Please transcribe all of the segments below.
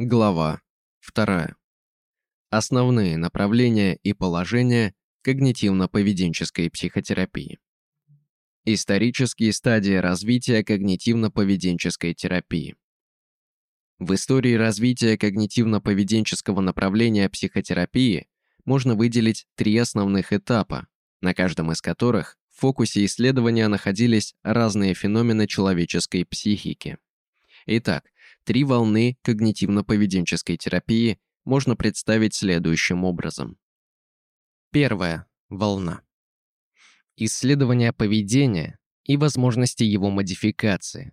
Глава 2. Основные направления и положения когнитивно-поведенческой психотерапии. Исторические стадии развития когнитивно-поведенческой терапии. В истории развития когнитивно-поведенческого направления психотерапии можно выделить три основных этапа, на каждом из которых в фокусе исследования находились разные феномены человеческой психики. Итак, три волны когнитивно-поведенческой терапии можно представить следующим образом. Первая волна. Исследование поведения и возможности его модификации.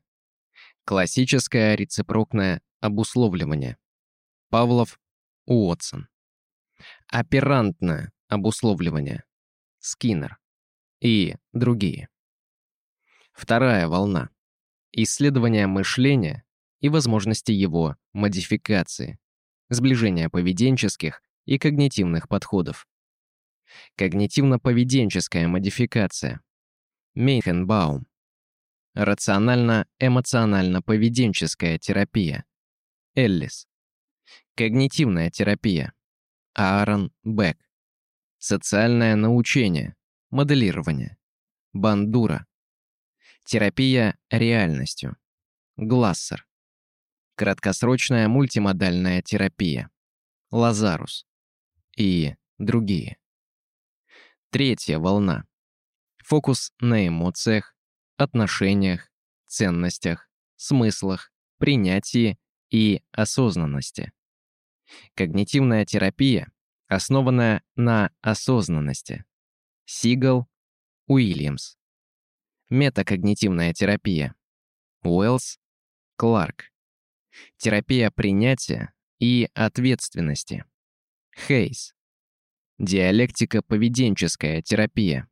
Классическое рецепрокное обусловливание. Павлов, Уотсон. Оперантное обусловливание. Скиннер. И другие. Вторая волна. Исследование мышления и возможности его модификации. Сближение поведенческих и когнитивных подходов. Когнитивно-поведенческая модификация. Мейхенбаум. Рационально-эмоционально-поведенческая терапия. Эллис. Когнитивная терапия. Аарон Бек. Социальное научение. Моделирование. Бандура. Терапия реальностью. Глассер. Краткосрочная мультимодальная терапия. Лазарус. И другие. Третья волна. Фокус на эмоциях, отношениях, ценностях, смыслах, принятии и осознанности. Когнитивная терапия, основанная на осознанности. Сигал, Уильямс. Метакогнитивная терапия. Уэллс, Кларк. Терапия принятия и ответственности. Хейс. Диалектика-поведенческая терапия.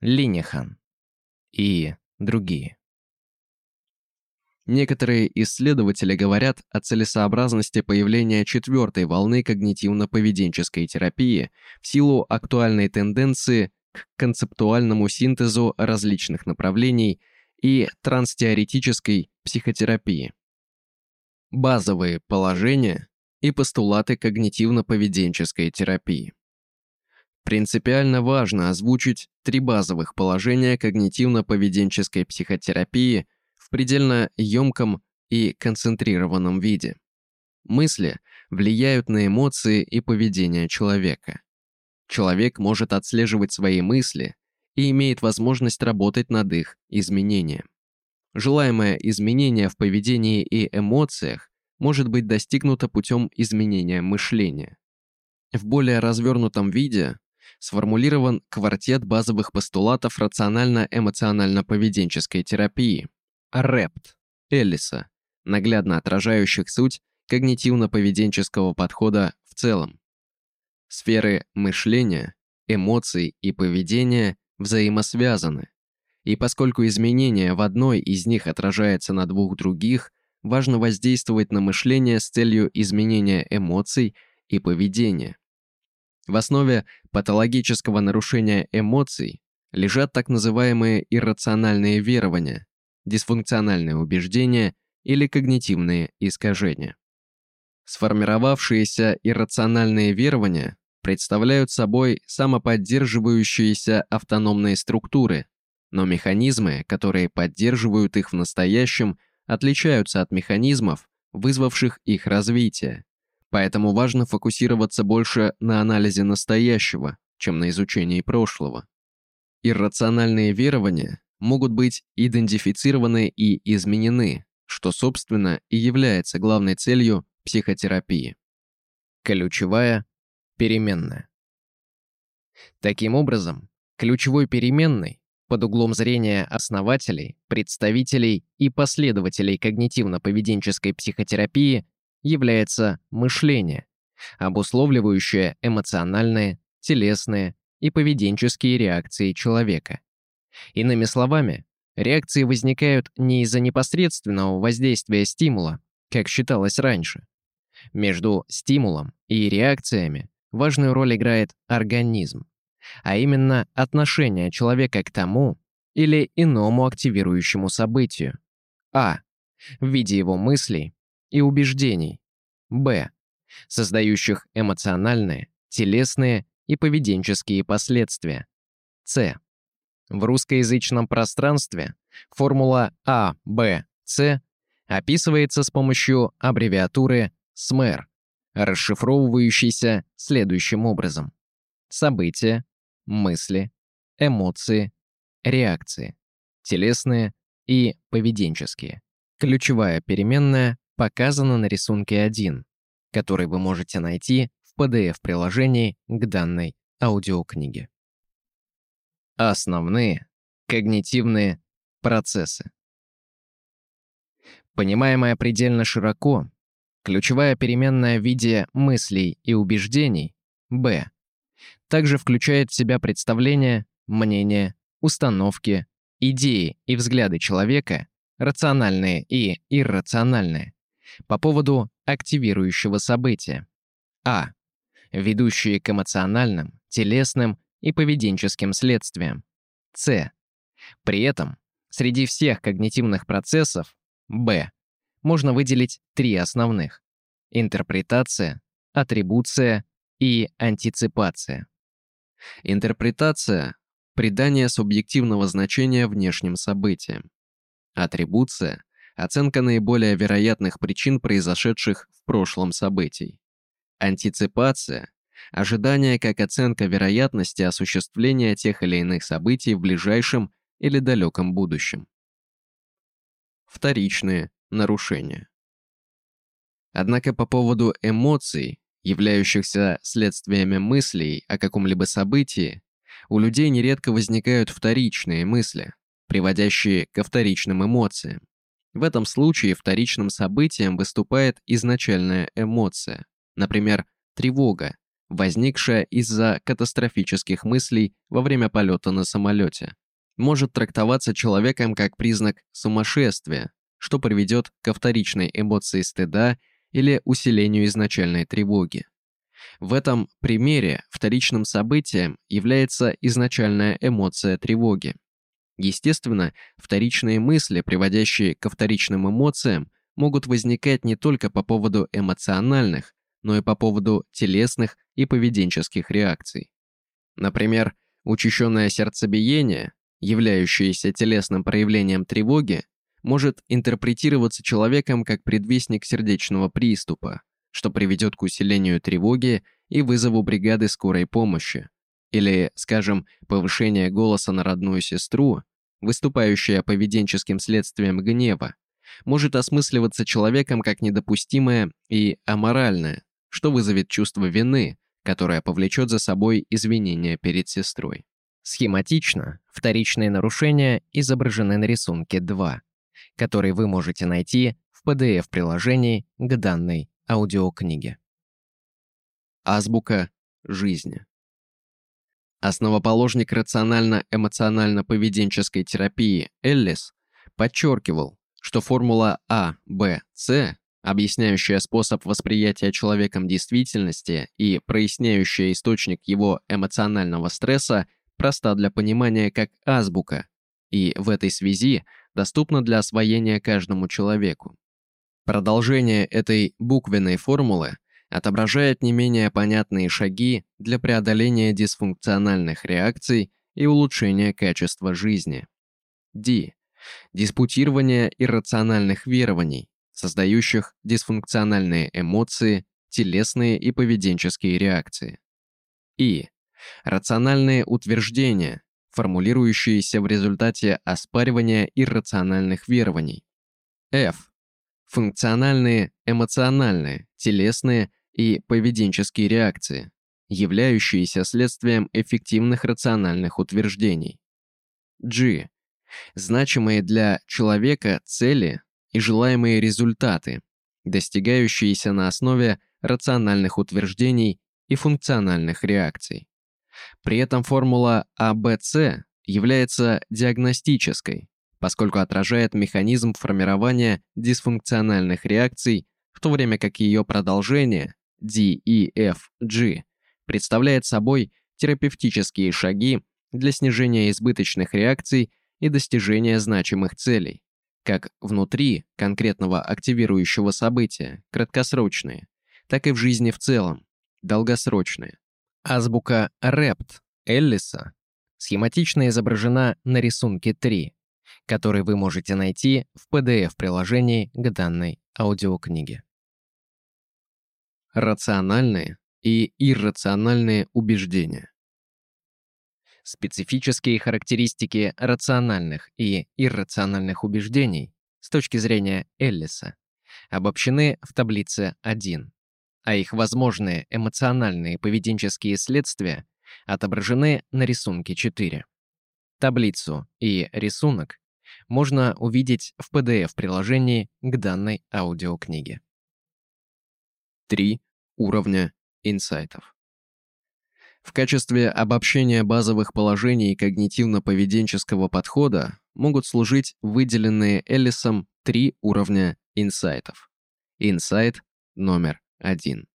Линихан. И другие. Некоторые исследователи говорят о целесообразности появления четвертой волны когнитивно-поведенческой терапии в силу актуальной тенденции к концептуальному синтезу различных направлений и транстеоретической психотерапии. Базовые положения и постулаты когнитивно-поведенческой терапии. Принципиально важно озвучить три базовых положения когнитивно-поведенческой психотерапии в предельно емком и концентрированном виде. Мысли влияют на эмоции и поведение человека. Человек может отслеживать свои мысли и имеет возможность работать над их изменением. Желаемое изменение в поведении и эмоциях может быть достигнуто путем изменения мышления. В более развернутом виде сформулирован квартет базовых постулатов рационально-эмоционально-поведенческой терапии, РЭПТ, Эллиса, наглядно отражающих суть когнитивно-поведенческого подхода в целом. Сферы мышления, эмоций и поведения взаимосвязаны, и поскольку изменение в одной из них отражается на двух других, важно воздействовать на мышление с целью изменения эмоций и поведения. В основе патологического нарушения эмоций лежат так называемые иррациональные верования, дисфункциональные убеждения или когнитивные искажения. Сформировавшиеся иррациональные верования представляют собой самоподдерживающиеся автономные структуры, но механизмы, которые поддерживают их в настоящем, отличаются от механизмов, вызвавших их развитие. Поэтому важно фокусироваться больше на анализе настоящего, чем на изучении прошлого. Иррациональные верования могут быть идентифицированы и изменены, что, собственно, и является главной целью психотерапии. Ключевая переменная. Таким образом, ключевой переменной под углом зрения основателей, представителей и последователей когнитивно-поведенческой психотерапии является мышление, обусловливающее эмоциональные, телесные и поведенческие реакции человека. Иными словами, реакции возникают не из-за непосредственного воздействия стимула, как считалось раньше. Между стимулом и реакциями важную роль играет организм, а именно отношение человека к тому или иному активирующему событию. А. В виде его мыслей, и убеждений. Б. Создающих эмоциональные, телесные и поведенческие последствия. С. В русскоязычном пространстве формула А, Б, С описывается с помощью аббревиатуры СМЭР, расшифровывающейся следующим образом. События, мысли, эмоции, реакции, телесные и поведенческие. Ключевая переменная показана на рисунке 1, который вы можете найти в PDF-приложении к данной аудиокниге. Основные когнитивные процессы. Понимаемая предельно широко, ключевая переменная в виде мыслей и убеждений, b, также включает в себя представления, мнения, установки, идеи и взгляды человека, рациональные и иррациональные, по поводу активирующего события. А. Ведущие к эмоциональным, телесным и поведенческим следствиям. С. При этом среди всех когнитивных процессов Б. Можно выделить три основных – интерпретация, атрибуция и антиципация. Интерпретация – придание субъективного значения внешним событиям. Атрибуция – оценка наиболее вероятных причин произошедших в прошлом событий. Антиципация – ожидание как оценка вероятности осуществления тех или иных событий в ближайшем или далеком будущем. Вторичные нарушения. Однако по поводу эмоций, являющихся следствиями мыслей о каком-либо событии, у людей нередко возникают вторичные мысли, приводящие ко вторичным эмоциям. В этом случае вторичным событием выступает изначальная эмоция, например, тревога, возникшая из-за катастрофических мыслей во время полета на самолете. Может трактоваться человеком как признак сумасшествия, что приведет ко вторичной эмоции стыда или усилению изначальной тревоги. В этом примере вторичным событием является изначальная эмоция тревоги. Естественно, вторичные мысли, приводящие ко вторичным эмоциям, могут возникать не только по поводу эмоциональных, но и по поводу телесных и поведенческих реакций. Например, учащенное сердцебиение, являющееся телесным проявлением тревоги, может интерпретироваться человеком как предвестник сердечного приступа, что приведет к усилению тревоги и вызову бригады скорой помощи, или, скажем, повышение голоса на родную сестру, выступающая поведенческим следствием гнева, может осмысливаться человеком как недопустимое и аморальное, что вызовет чувство вины, которое повлечет за собой извинения перед сестрой. Схематично вторичные нарушения изображены на рисунке 2, который вы можете найти в PDF-приложении к данной аудиокниге. Азбука жизни. Основоположник рационально-эмоционально-поведенческой терапии Эллис подчеркивал, что формула А, Б, С, объясняющая способ восприятия человеком действительности и проясняющая источник его эмоционального стресса, проста для понимания как азбука, и в этой связи доступна для освоения каждому человеку. Продолжение этой буквенной формулы отображает не менее понятные шаги для преодоления дисфункциональных реакций и улучшения качества жизни. D. Диспутирование иррациональных верований, создающих дисфункциональные эмоции, телесные и поведенческие реакции. И. Рациональные утверждения, формулирующиеся в результате оспаривания иррациональных верований. F. Функциональные, эмоциональные, телесные и поведенческие реакции, являющиеся следствием эффективных рациональных утверждений. G. Значимые для человека цели и желаемые результаты, достигающиеся на основе рациональных утверждений и функциональных реакций. При этом формула АБЦ является диагностической, поскольку отражает механизм формирования дисфункциональных реакций, в то время как ее продолжение DEFG представляет собой терапевтические шаги для снижения избыточных реакций и достижения значимых целей, как внутри конкретного активирующего события, краткосрочные, так и в жизни в целом, долгосрочные. Азбука Репт Эллиса схематично изображена на рисунке 3, который вы можете найти в PDF-приложении к данной аудиокниге. Рациональные и иррациональные убеждения. Специфические характеристики рациональных и иррациональных убеждений с точки зрения Эллиса обобщены в таблице 1, а их возможные эмоциональные поведенческие следствия отображены на рисунке 4. Таблицу и рисунок можно увидеть в PDF-приложении к данной аудиокниге. 3 уровня инсайтов. В качестве обобщения базовых положений когнитивно-поведенческого подхода могут служить выделенные Эллисом три уровня инсайтов. Инсайт номер один.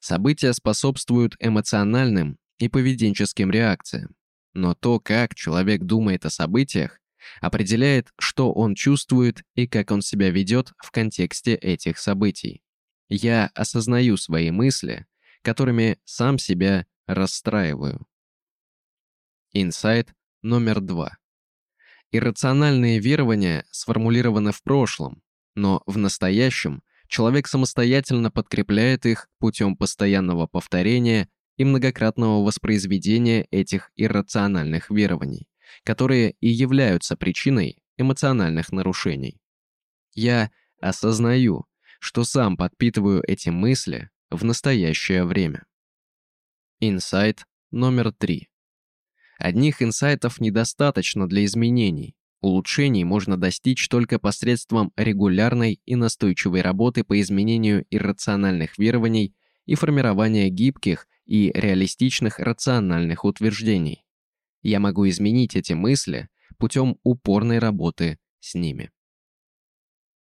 События способствуют эмоциональным и поведенческим реакциям, но то, как человек думает о событиях, определяет, что он чувствует и как он себя ведет в контексте этих событий. Я осознаю свои мысли, которыми сам себя расстраиваю. Инсайт номер два. Иррациональные верования сформулированы в прошлом, но в настоящем человек самостоятельно подкрепляет их путем постоянного повторения и многократного воспроизведения этих иррациональных верований, которые и являются причиной эмоциональных нарушений. Я осознаю, что сам подпитываю эти мысли в настоящее время. Инсайт номер три. Одних инсайтов недостаточно для изменений. Улучшений можно достичь только посредством регулярной и настойчивой работы по изменению иррациональных верований и формирования гибких и реалистичных рациональных утверждений. Я могу изменить эти мысли путем упорной работы с ними.